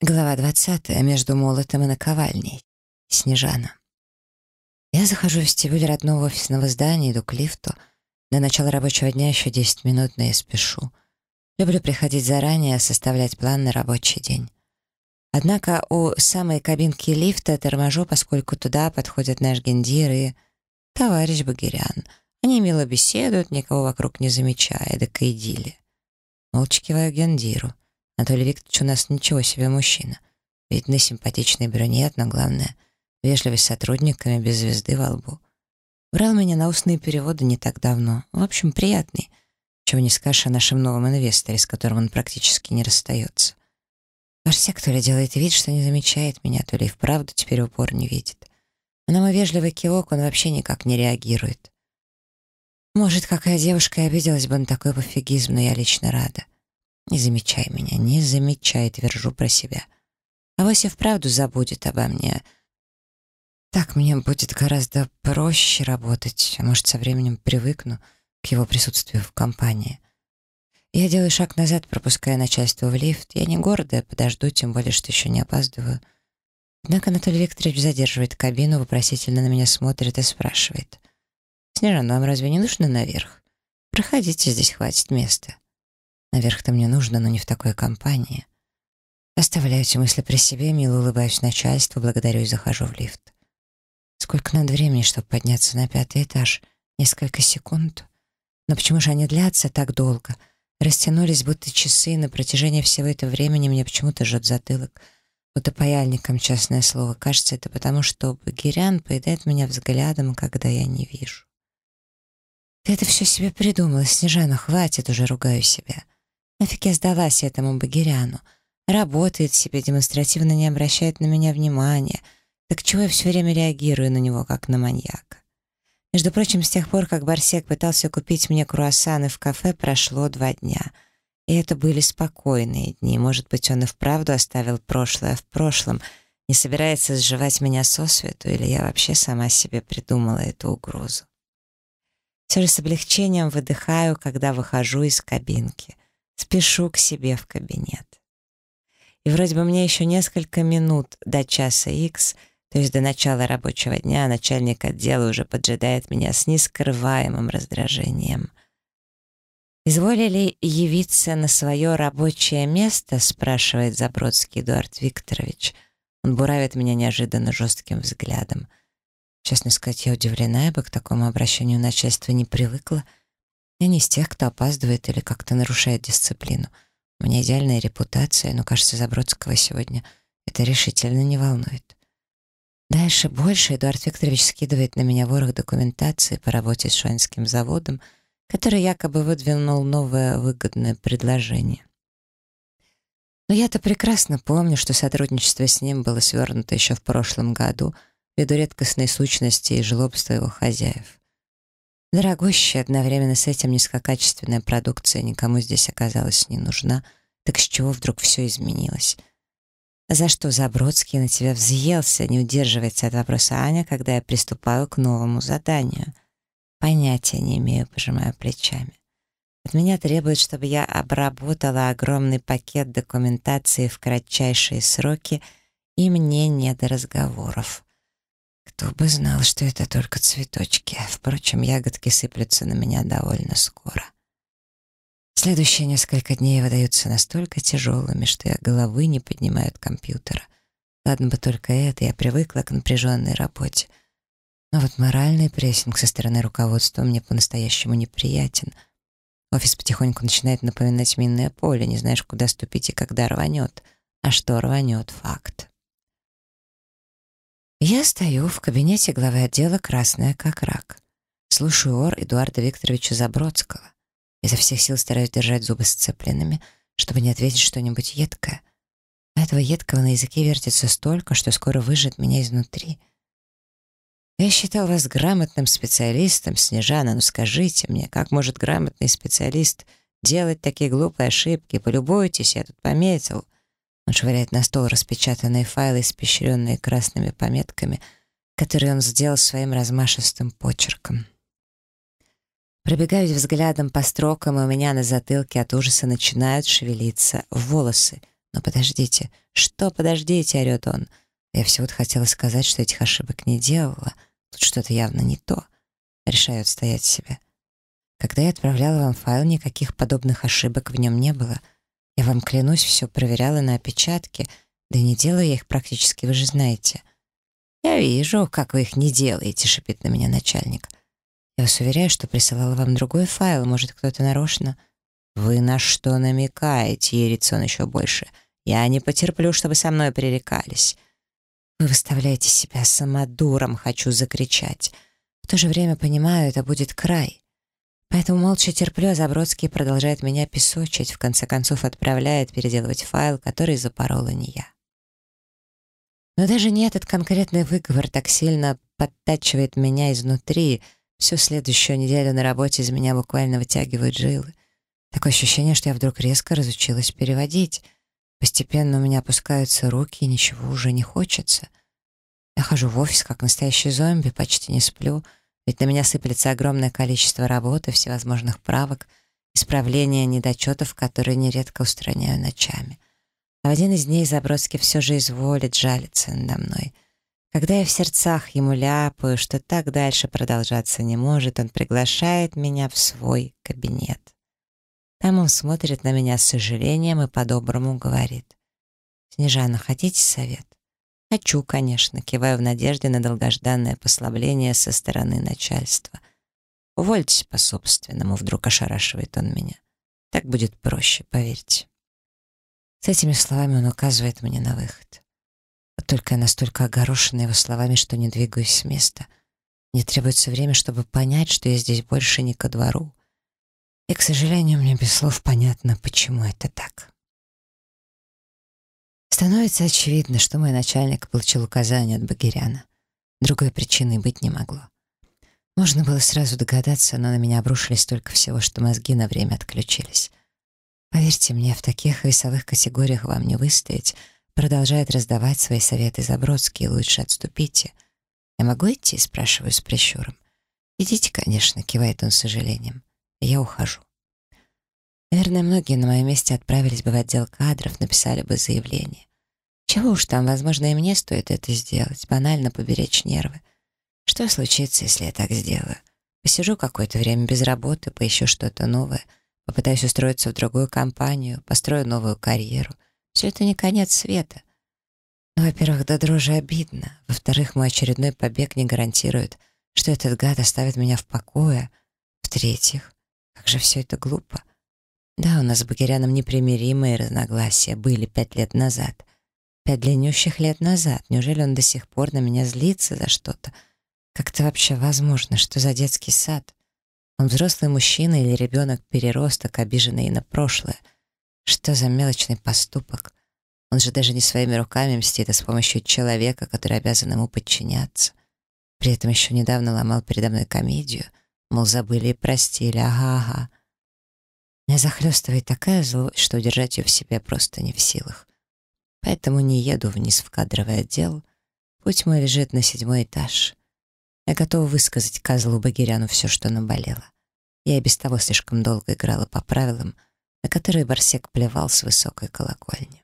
Глава 20. Между молотом и наковальней. Снежана. Я захожу в вестибюль родного офисного здания, иду к лифту. До начала рабочего дня еще 10 минут, но я спешу. Люблю приходить заранее, составлять план на рабочий день. Однако у самой кабинки лифта торможу, поскольку туда подходят наш гендир и товарищ Багирян. Они мило беседуют, никого вокруг не замечая, да к идилле. Молча киваю гендиру. Анатолий Викторович у нас ничего себе мужчина. Видно, симпатичный брюнет, но главное — вежливость с сотрудниками без звезды во лбу. Брал меня на устные переводы не так давно. В общем, приятный. Чего не скажешь о нашем новом инвесторе, с которым он практически не расстается. Барсек то ли делает вид, что не замечает меня, то ли и вправду теперь упор не видит. А на мой вежливый кивок он вообще никак не реагирует. Может, какая девушка и обиделась бы на такой пофигизм, но я лично рада. Не замечай меня, не замечай, твержу про себя. А Вася вправду забудет обо мне. Так мне будет гораздо проще работать, а может, со временем привыкну к его присутствию в компании. Я делаю шаг назад, пропуская начальство в лифт. Я не гордая, подожду, тем более, что еще не опаздываю. Однако Анатолий Викторович задерживает кабину, вопросительно на меня смотрит и спрашивает. «Снежана, вам разве не нужно наверх? Проходите, здесь хватит места». Наверх-то мне нужно, но не в такой компании. Оставляю эти мысли при себе, мило улыбаюсь начальству, благодарю и захожу в лифт. Сколько надо времени, чтобы подняться на пятый этаж? Несколько секунд? Но почему же они длятся так долго? Растянулись, будто часы, на протяжении всего этого времени мне почему-то жжет затылок. Будто паяльником, честное слово. Кажется, это потому, что Багирян поедает меня взглядом, когда я не вижу. Ты это все себе придумала, Снежана, хватит, уже ругаю себя. Нафиг я сдалась этому Багиряну. Работает себе, демонстративно не обращает на меня внимания. Так чего я все время реагирую на него, как на маньяка? Между прочим, с тех пор, как Барсек пытался купить мне круассаны в кафе, прошло два дня. И это были спокойные дни. Может быть, он и вправду оставил прошлое в прошлом, не собирается сживать меня сосвету, или я вообще сама себе придумала эту угрозу. Все же с облегчением выдыхаю, когда выхожу из кабинки — Спешу к себе в кабинет. И вроде бы мне еще несколько минут до часа X, то есть до начала рабочего дня, начальник отдела уже поджидает меня с нескрываемым раздражением. «Изволили явиться на свое рабочее место?» — спрашивает Забродский Эдуард Викторович. Он буравит меня неожиданно жестким взглядом. Честно сказать, я удивлена, я бы к такому обращению начальства не привыкла — я не из тех, кто опаздывает или как-то нарушает дисциплину. У меня идеальная репутация, но, кажется, Забродского сегодня это решительно не волнует. Дальше больше Эдуард Викторович скидывает на меня ворох документации по работе с Шуанским заводом, который якобы выдвинул новое выгодное предложение. Но я-то прекрасно помню, что сотрудничество с ним было свернуто еще в прошлом году ввиду редкостной сущности и жлобства его хозяев. Дорогущая, одновременно с этим низкокачественная продукция никому здесь оказалась не нужна, так с чего вдруг все изменилось? За что Забродский на тебя взъелся, не удерживается от вопроса Аня, когда я приступаю к новому заданию? Понятия не имею, пожимаю плечами. От меня требует, чтобы я обработала огромный пакет документации в кратчайшие сроки, и мне не до разговоров. Кто бы знал, что это только цветочки. Впрочем, ягодки сыплются на меня довольно скоро. Следующие несколько дней выдаются настолько тяжелыми, что я головы не поднимаю от компьютера. Ладно бы только это, я привыкла к напряженной работе. Но вот моральный прессинг со стороны руководства мне по-настоящему неприятен. Офис потихоньку начинает напоминать минное поле, не знаешь, куда ступить и когда рванет. А что рванет — факт. Я стою в кабинете главы отдела «Красная как рак». Слушаю ор Эдуарда Викторовича Забродского. Изо всех сил стараюсь держать зубы сцепленными, чтобы не ответить что-нибудь едкое. А этого едкого на языке вертится столько, что скоро выжжет меня изнутри. Я считал вас грамотным специалистом, Снежана, но скажите мне, как может грамотный специалист делать такие глупые ошибки? Полюбуйтесь, я тут пометил — он швыряет на стол распечатанные файлы, испещренные красными пометками, которые он сделал своим размашистым почерком. Пробегаюсь взглядом по строкам, и у меня на затылке от ужаса начинают шевелиться волосы. Но подождите, что подождите, орет он. Я всего-то хотела сказать, что этих ошибок не делала. Тут что-то явно не то. Решаю отстоять себя. Когда я отправляла вам файл, никаких подобных ошибок в нем не было. Я вам клянусь, все проверяла на опечатке, да не делаю я их практически, вы же знаете. «Я вижу, как вы их не делаете», — шипит на меня начальник. «Я вас уверяю, что присылала вам другой файл, может, кто-то нарочно...» «Вы на что намекаете?» — ерится он еще больше. «Я не потерплю, чтобы со мной пререкались». «Вы выставляете себя самодуром», — хочу закричать. В то же время понимаю, это будет край. Поэтому молча терплю, а Забродский продолжает меня песочить, в конце концов отправляет переделывать файл, который запорола не я. Но даже не этот конкретный выговор так сильно подтачивает меня изнутри. Всю следующую неделю на работе из меня буквально вытягивают жилы. Такое ощущение, что я вдруг резко разучилась переводить. Постепенно у меня опускаются руки, и ничего уже не хочется. Я хожу в офис, как настоящий зомби, почти не сплю, ведь на меня сыплется огромное количество работы, всевозможных правок, исправления недочетов, которые нередко устраняю ночами. А в один из дней Забродский все же изволит жалиться надо мной. Когда я в сердцах ему ляпаю, что так дальше продолжаться не может, он приглашает меня в свой кабинет. Там он смотрит на меня с сожалением и по-доброму говорит. «Снежана, хотите совет?» «Хочу, конечно», киваю в надежде на долгожданное послабление со стороны начальства. «Увольтесь по-собственному», — вдруг ошарашивает он меня. «Так будет проще, поверьте». С этими словами он указывает мне на выход. Только я настолько огорошена его словами, что не двигаюсь с места. Мне требуется время, чтобы понять, что я здесь больше не ко двору. И, к сожалению, мне без слов понятно, почему это так. Становится очевидно, что мой начальник получил указание от Багиряна. Другой причины быть не могло. Можно было сразу догадаться, но на меня обрушились столько всего, что мозги на время отключились. Поверьте мне, в таких весовых категориях вам не выстоять, продолжает раздавать свои советы Забродский, лучше отступите. «Я могу идти?» — спрашиваю с прищуром. «Идите, конечно», — кивает он с сожалением. Я ухожу. Наверное, многие на моем месте отправились бы в отдел кадров, написали бы заявление. Чего уж там, возможно, и мне стоит это сделать, банально поберечь нервы. Что случится, если я так сделаю? Посижу какое-то время без работы, поищу что-то новое — Попытаюсь устроиться в другую компанию, построю новую карьеру. Все это не конец света. Но, во-первых, до дрожи обидно. Во-вторых, мой очередной побег не гарантирует, что этот гад оставит меня в покое. В-третьих, как же все это глупо. Да, у нас с Багиряном непримиримые разногласия были пять лет назад. Пять длиннющих лет назад. Неужели он до сих пор на меня злится за что-то? Как это вообще возможно? Что за детский сад? Он взрослый мужчина или ребенок-переросток, обиженный на прошлое. Что за мелочный поступок? Он же даже не своими руками мстит, а с помощью человека, который обязан ему подчиняться. При этом еще недавно ломал передо мной комедию. Мол, забыли и простили, ага-ага. Меня захлестывает такая злость, что удержать ее в себе просто не в силах. Поэтому не еду вниз в кадровый отдел. Путь мой лежит на седьмой этаж. Я готова высказать козлу Багиряну все, что наболело. Я и без того слишком долго играла по правилам, на которые Барсек плевал с высокой колокольни.